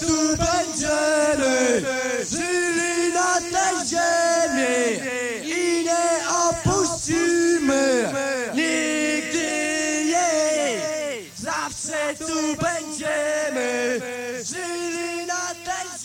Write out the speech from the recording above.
tu będziemy żyli na tej ziemi i nie opuścimy nigdy jej. Zawsze tu będziemy żyli na tej ziemi.